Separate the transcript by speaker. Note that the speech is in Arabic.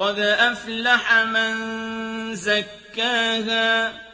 Speaker 1: قَدْ أَفْلَحَ مَن زَكَّاهَا